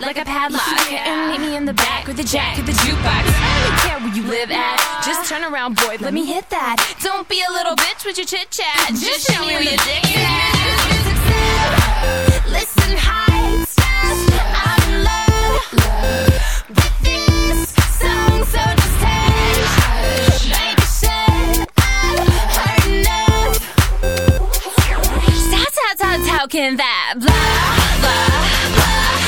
it like a padlock. And meet me in the back with the jack of the jukebox. I don't care where you live at. Just turn around, boy, let me hit that. Don't be a little bitch with your chit chat. Just show me where your dick is. Listen, high stars, I'm in love with this song, so just hush. Like I said, I've heard enough. Stop, stop, stop talking that blah, blah, blah.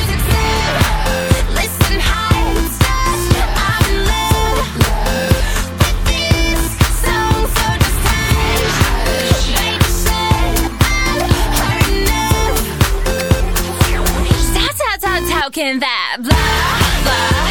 talking that blah, blah.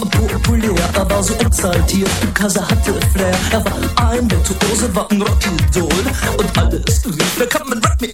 War populär, er war so exaltiert, er hatte Flair. Er war ein Virtuose, war ein Rockidol. Und alles rief, na kann man Rock me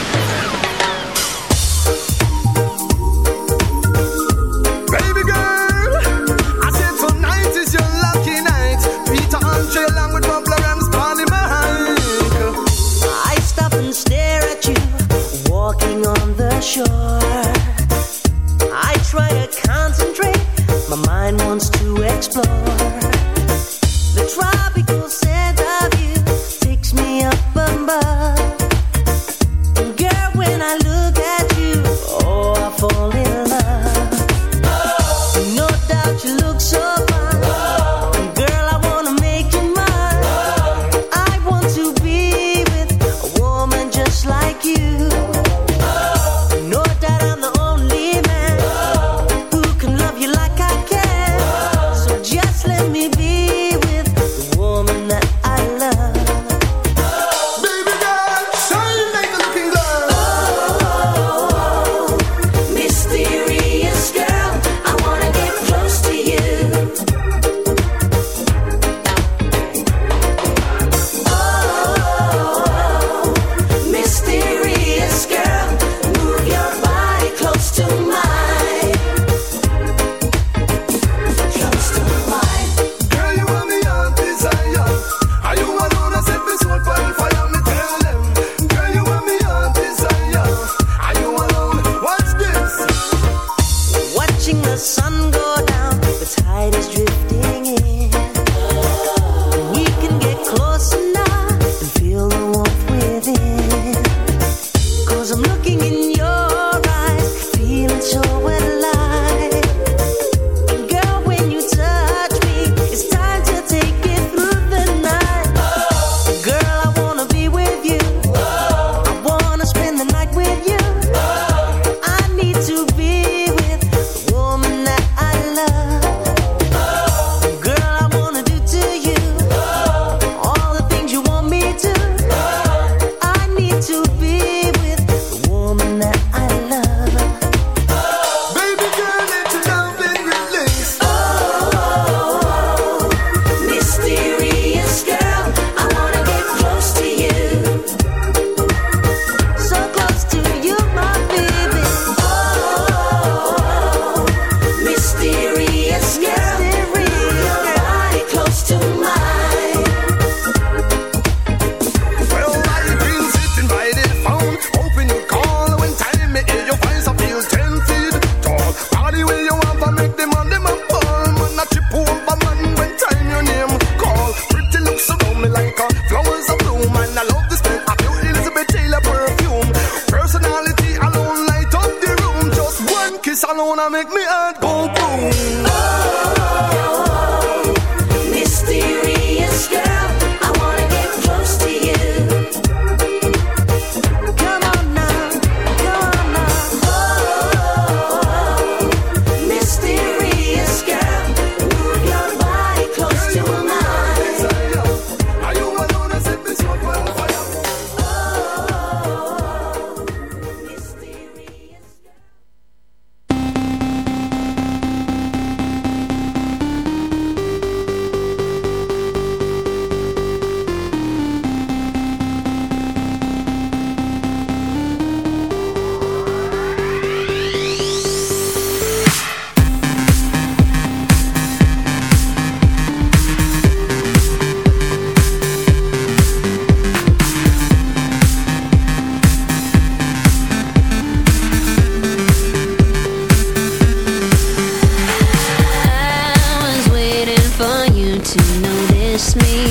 to explore. The tropical me.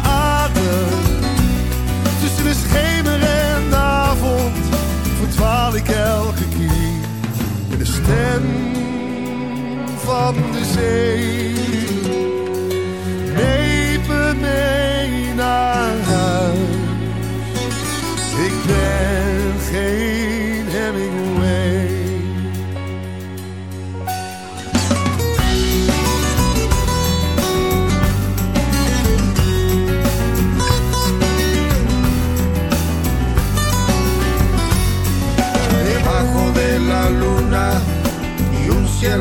van de zee.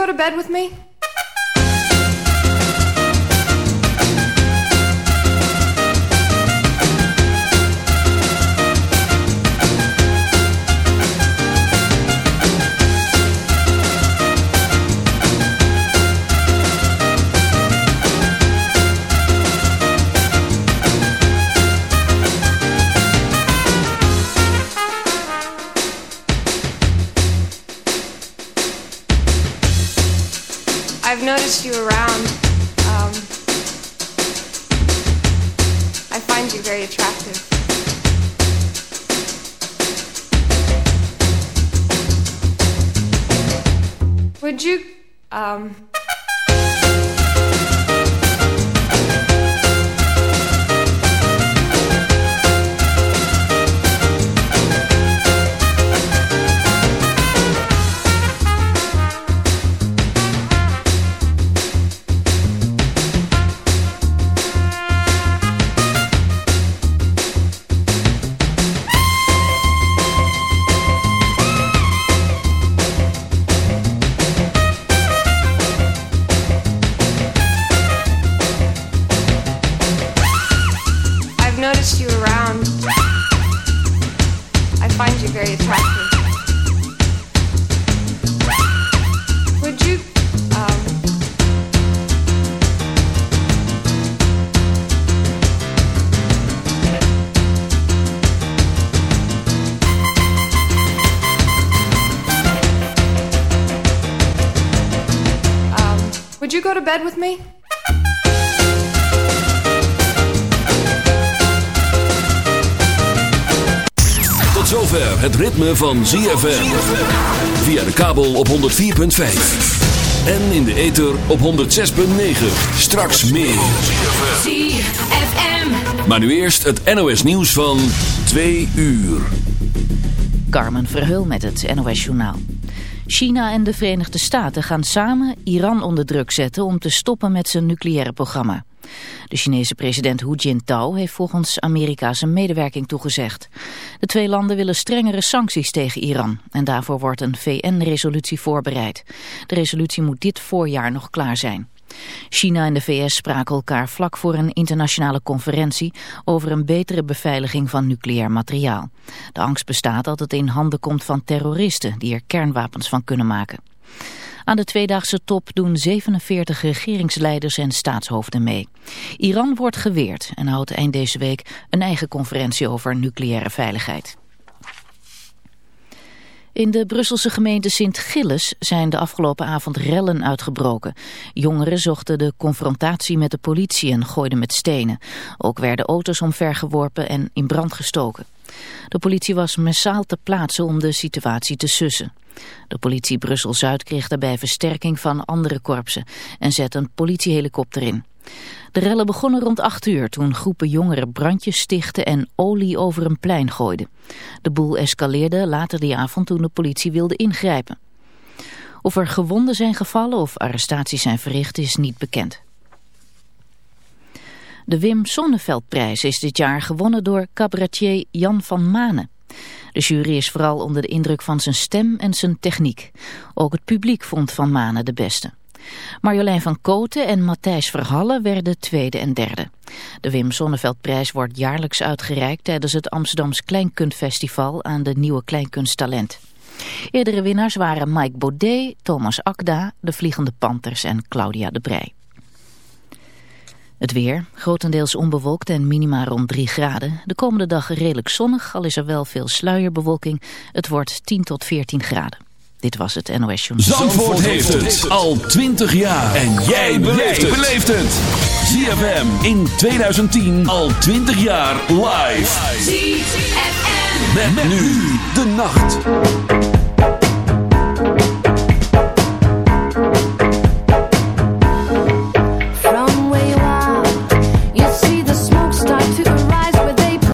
Go to bed with me? Ritme van ZFM. Via de kabel op 104.5. En in de ether op 106.9. Straks meer. ZFM. Maar nu eerst het NOS nieuws van 2 uur. Carmen Verheul met het NOS Journaal. China en de Verenigde Staten gaan samen Iran onder druk zetten om te stoppen met zijn nucleaire programma. De Chinese president Hu Jintao heeft volgens Amerika zijn medewerking toegezegd. De twee landen willen strengere sancties tegen Iran en daarvoor wordt een VN-resolutie voorbereid. De resolutie moet dit voorjaar nog klaar zijn. China en de VS spraken elkaar vlak voor een internationale conferentie over een betere beveiliging van nucleair materiaal. De angst bestaat dat het in handen komt van terroristen die er kernwapens van kunnen maken. Aan de tweedaagse top doen 47 regeringsleiders en staatshoofden mee. Iran wordt geweerd en houdt eind deze week een eigen conferentie over nucleaire veiligheid. In de Brusselse gemeente Sint-Gilles zijn de afgelopen avond rellen uitgebroken. Jongeren zochten de confrontatie met de politie en gooiden met stenen. Ook werden auto's omvergeworpen en in brand gestoken. De politie was massaal te plaatsen om de situatie te sussen. De politie Brussel-Zuid kreeg daarbij versterking van andere korpsen en zette een politiehelikopter in. De rellen begonnen rond 8 uur toen groepen jongeren brandjes stichtten en olie over een plein gooiden. De boel escaleerde later die avond toen de politie wilde ingrijpen. Of er gewonden zijn gevallen of arrestaties zijn verricht is niet bekend. De Wim Sonneveldprijs is dit jaar gewonnen door cabaretier Jan van Manen. De jury is vooral onder de indruk van zijn stem en zijn techniek. Ook het publiek vond Van Manen de beste. Marjolein van Koten en Matthijs Verhalle werden tweede en derde. De Wim Sonneveldprijs wordt jaarlijks uitgereikt tijdens het Amsterdams Kleinkunstfestival aan de nieuwe kleinkunsttalent. Eerdere winnaars waren Mike Baudet, Thomas Akda, de Vliegende Panthers en Claudia de Brij. Het weer, grotendeels onbewolkt en minima rond 3 graden. De komende dag redelijk zonnig, al is er wel veel sluierbewolking. Het wordt 10 tot 14 graden. Dit was het NOS Journal. Zandvoort heeft het al 20 jaar. En jij beleeft het. ZFM in 2010 al 20 jaar live. ZFM. Met, met nu de nacht.